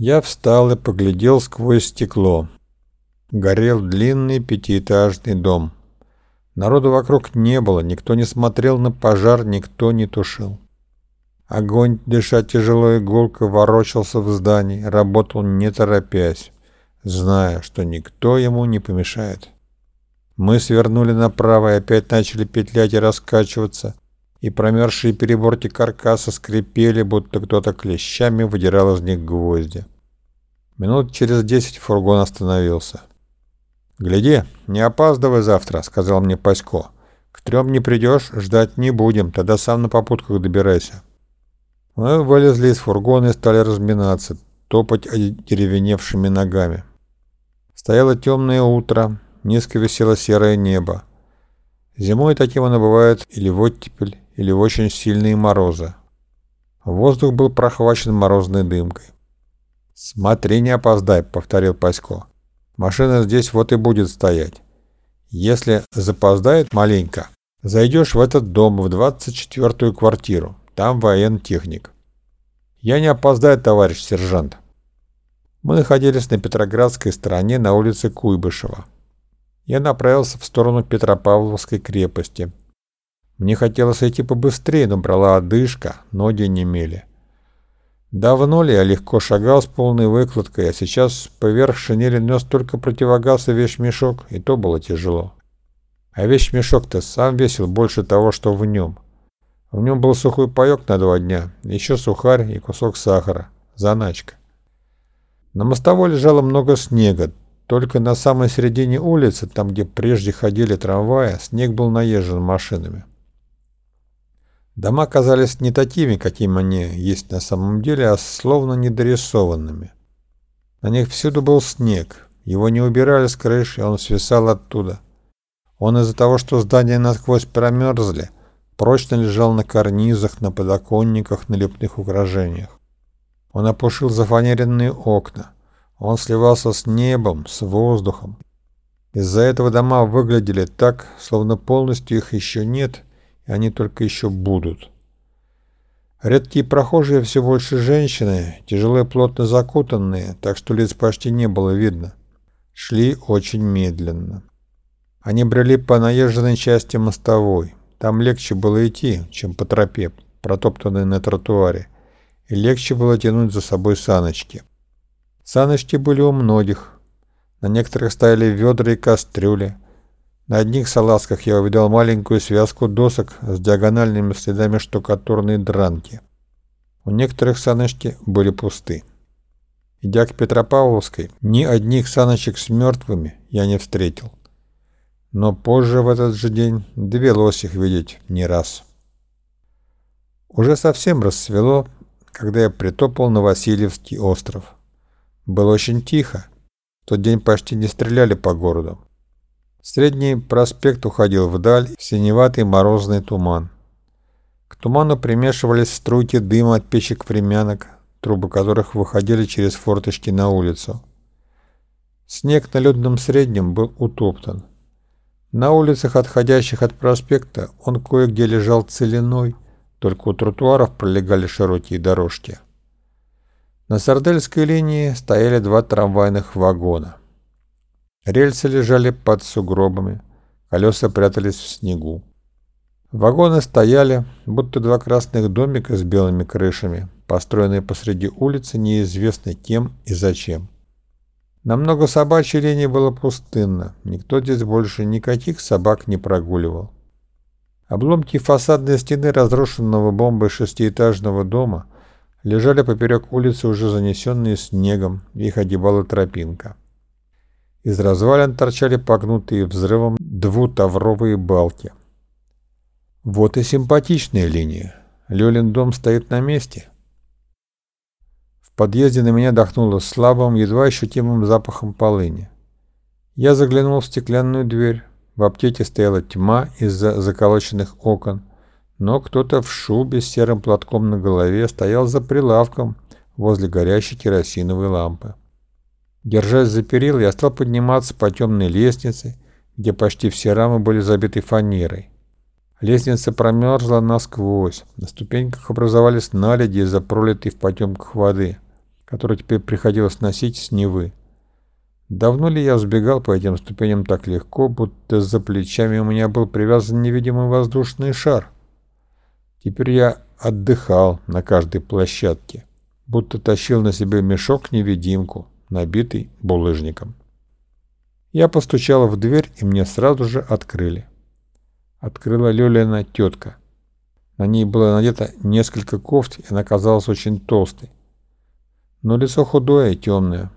Я встал и поглядел сквозь стекло. Горел длинный пятиэтажный дом. Народу вокруг не было, никто не смотрел на пожар, никто не тушил. Огонь, дыша тяжело иголкой, ворочался в здании, работал не торопясь, зная, что никто ему не помешает. Мы свернули направо и опять начали петлять и раскачиваться, и промерзшие переборки каркаса скрипели, будто кто-то клещами выдирал из них гвозди. Минут через десять фургон остановился. «Гляди, не опаздывай завтра», — сказал мне Пасько. «К трем не придешь, ждать не будем, тогда сам на попутках добирайся». Мы вылезли из фургона и стали разминаться, топать деревеневшими ногами. Стояло темное утро, низко висело серое небо. Зимой таким оно бывает или в оттепель, или в очень сильные морозы. Воздух был прохвачен морозной дымкой. «Смотри, не опоздай», — повторил Пасько. Машина здесь вот и будет стоять. Если запоздает маленько, зайдешь в этот дом, в 24-ю квартиру. Там воентехник. Я не опоздаю, товарищ сержант. Мы находились на Петроградской стороне на улице Куйбышева. Я направился в сторону Петропавловской крепости. Мне хотелось идти побыстрее, но брала одышка, ноги немели. Давно ли я легко шагал с полной выкладкой, а сейчас поверх шинели нес только противогаз и вещмешок, и то было тяжело. А вещмешок-то сам весил больше того, что в нем. В нем был сухой паек на два дня, еще сухарь и кусок сахара, заначка. На мостовой лежало много снега, только на самой середине улицы, там где прежде ходили трамваи, снег был наезжен машинами. Дома казались не такими, какими они есть на самом деле, а словно недорисованными. На них всюду был снег, его не убирали с крыши, он свисал оттуда. Он из-за того, что здания насквозь промерзли, прочно лежал на карнизах, на подоконниках, на лепных украшениях. Он опушил зафанеренные окна. Он сливался с небом, с воздухом. Из-за этого дома выглядели так, словно полностью их еще нет – и они только еще будут. Редкие прохожие все больше женщины, тяжелые плотно закутанные, так что лиц почти не было видно. Шли очень медленно. Они брели по наезженной части мостовой. Там легче было идти, чем по тропе, протоптанной на тротуаре, и легче было тянуть за собой саночки. Саночки были у многих. На некоторых стояли ведра и кастрюли, на одних салазках я увидел маленькую связку досок с диагональными следами штукатурной дранки. У некоторых саночки были пусты. Идя к Петропавловской, ни одних саночек с мертвыми я не встретил. Но позже в этот же день довелось их видеть не раз. Уже совсем рассвело, когда я притопал на Васильевский остров. Было очень тихо. В тот день почти не стреляли по городу. Средний проспект уходил вдаль в синеватый морозный туман. К туману примешивались струйки дыма от печек времянок, трубы которых выходили через форточки на улицу. Снег на людном среднем был утоптан. На улицах, отходящих от проспекта, он кое-где лежал целиной, только у тротуаров пролегали широкие дорожки. На Сардельской линии стояли два трамвайных вагона. Рельсы лежали под сугробами, колеса прятались в снегу. Вагоны стояли, будто два красных домика с белыми крышами, построенные посреди улицы неизвестно кем и зачем. На много собачьей линии было пустынно, никто здесь больше никаких собак не прогуливал. Обломки фасадной стены разрушенного бомбой шестиэтажного дома лежали поперек улицы, уже занесенные снегом, их одевала тропинка. Из развалин торчали погнутые взрывом двутавровые балки. Вот и симпатичная линия. Лёлин дом стоит на месте. В подъезде на меня дохнуло слабым, едва ощутимым запахом полыни. Я заглянул в стеклянную дверь. В аптеке стояла тьма из-за заколоченных окон, но кто-то в шубе с серым платком на голове стоял за прилавком возле горящей керосиновой лампы. Держась за перил, я стал подниматься по темной лестнице, где почти все рамы были забиты фанерой. Лестница промерзла насквозь. На ступеньках образовались наледи из-за пролитой в потемках воды. который теперь приходилось носить с Невы. Давно ли я взбегал по этим ступеням так легко, будто за плечами у меня был привязан невидимый воздушный шар? Теперь я отдыхал на каждой площадке, будто тащил на себе мешок-невидимку, набитый булыжником. Я постучал в дверь, и мне сразу же открыли. Открыла Лёлина тетка. На ней было надето несколько кофт, и она казалась очень толстой. Но лицо худое и темное.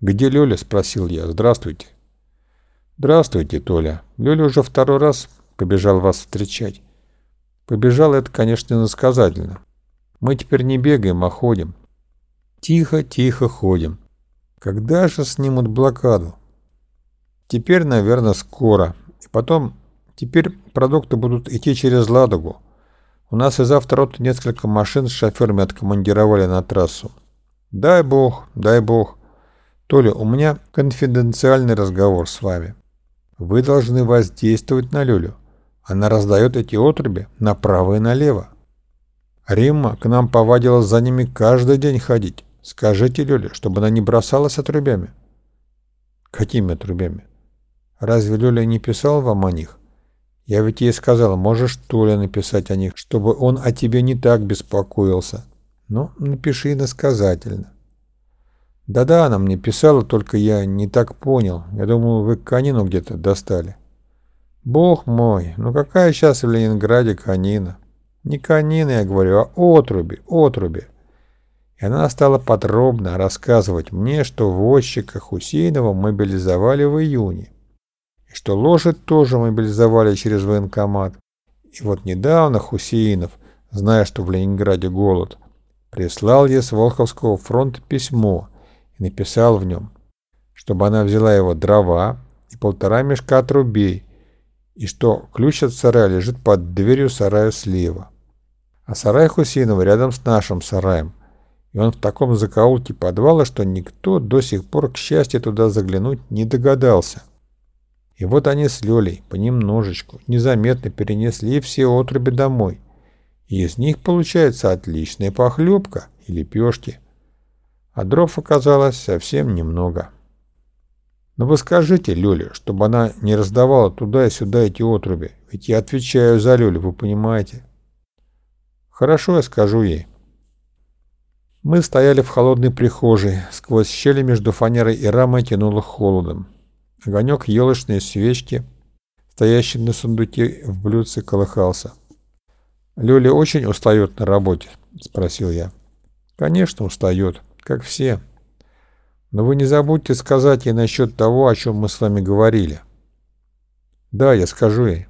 «Где Лёля?» – спросил я. «Здравствуйте». «Здравствуйте, Толя. Лёля уже второй раз побежал вас встречать. Побежал это, конечно, иносказательно. Мы теперь не бегаем, а ходим. Тихо-тихо ходим. Когда же снимут блокаду? Теперь, наверное, скоро. И потом, теперь продукты будут идти через Ладогу. У нас и завтра вот несколько машин с шоферами откомандировали на трассу. Дай бог, дай бог. Толя, у меня конфиденциальный разговор с вами. Вы должны воздействовать на Люлю. Она раздает эти отруби направо и налево. Римма к нам повадилась за ними каждый день ходить. Скажите Лёле, чтобы она не бросалась отрубями. Какими отрубями? Разве Лёля не писал вам о них? Я ведь ей сказал, можешь Толя написать о них, чтобы он о тебе не так беспокоился. Ну, напиши иносказательно. Да-да, она мне писала, только я не так понял. Я думал, вы конину где-то достали. Бог мой, ну какая сейчас в Ленинграде конина? Не конина, я говорю, а отруби, отруби. И она стала подробно рассказывать мне, что возчика Хусейнова мобилизовали в июне. И что лошадь тоже мобилизовали через военкомат. И вот недавно Хусейнов, зная, что в Ленинграде голод, прислал ей с Волховского фронта письмо и написал в нем, чтобы она взяла его дрова и полтора мешка отрубей, и что ключ от сарая лежит под дверью сарая слева. А сарай Хусейнова рядом с нашим сараем, и он в таком закоулке подвала, что никто до сих пор, к счастью, туда заглянуть не догадался. И вот они с Лёлей понемножечку, незаметно перенесли все отруби домой. И из них получается отличная похлебка и лепешки. А дров оказалось совсем немного. Но вы скажите Лёле, чтобы она не раздавала туда и сюда эти отруби. Ведь я отвечаю за Лёлю, вы понимаете? Хорошо, я скажу ей. Мы стояли в холодной прихожей. Сквозь щели между фанерой и рамой тянуло холодом. Огонек елочной свечки, стоящий на сундуке в блюдце, колыхался. «Лёля очень устает на работе?» — спросил я. «Конечно, устает, как все». Но вы не забудьте сказать ей насчет того, о чем мы с вами говорили. Да, я скажу ей.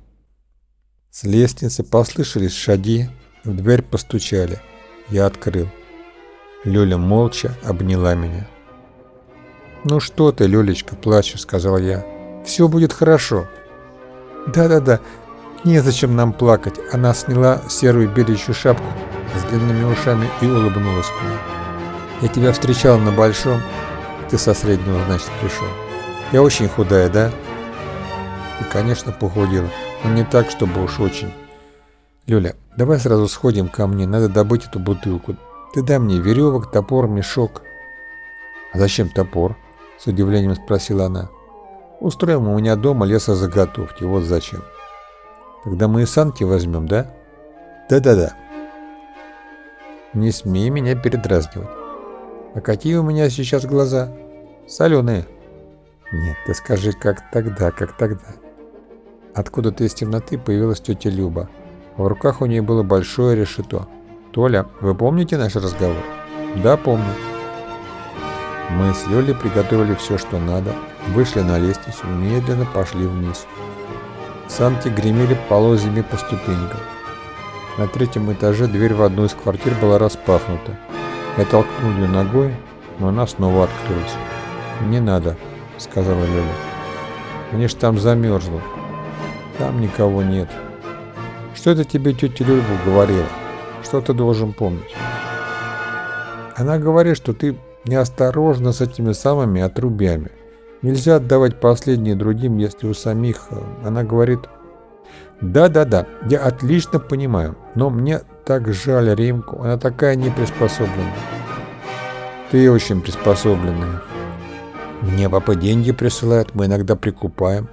С лестницы послышались шаги, в дверь постучали. Я открыл. Лёля молча обняла меня. «Ну что ты, Лёлечка, плачешь», — сказал я. «Все будет хорошо». «Да-да-да, незачем нам плакать». Она сняла серую беличью шапку с длинными ушами и улыбнулась мне. «Я тебя встречал на Большом, ты со среднего, значит, пришел. Я очень худая, да? Ты, конечно, похудела, но не так, чтобы уж очень. Люля, давай сразу сходим ко мне, надо добыть эту бутылку. Ты дай мне веревок, топор, мешок. А зачем топор? С удивлением спросила она. Устроим у меня дома лесозаготовки, вот зачем. Тогда мы и санки возьмем, да? Да-да-да. Не смей меня передразнивать. А какие у меня сейчас глаза? Соленые. Нет, ты скажи, как тогда, как тогда. Откуда-то из темноты появилась тетя Люба. В руках у нее было большое решето. «Толя, вы помните наш разговор?» «Да, помню». Мы с Лёлей приготовили все, что надо, вышли на лестницу и медленно пошли вниз. Санки гремели полозьями по ступенькам. На третьем этаже дверь в одну из квартир была распахнута. Я толкнул ее ногой, но она снова открылась. «Не надо», — сказала Лёля. «Мне ж там замерзло. Там никого нет». «Что это тебе тетя Люба говорила? Что ты должен помнить?» «Она говорит, что ты неосторожно с этими самыми отрубями. Нельзя отдавать последние другим, если у самих...» э, Она говорит... «Да-да-да, я отлично понимаю, но мне так жаль Римку, она такая неприспособленная. Ты очень приспособленная. Мне папа деньги присылает, мы иногда прикупаем.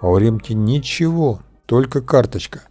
А у Римки ничего, только карточка.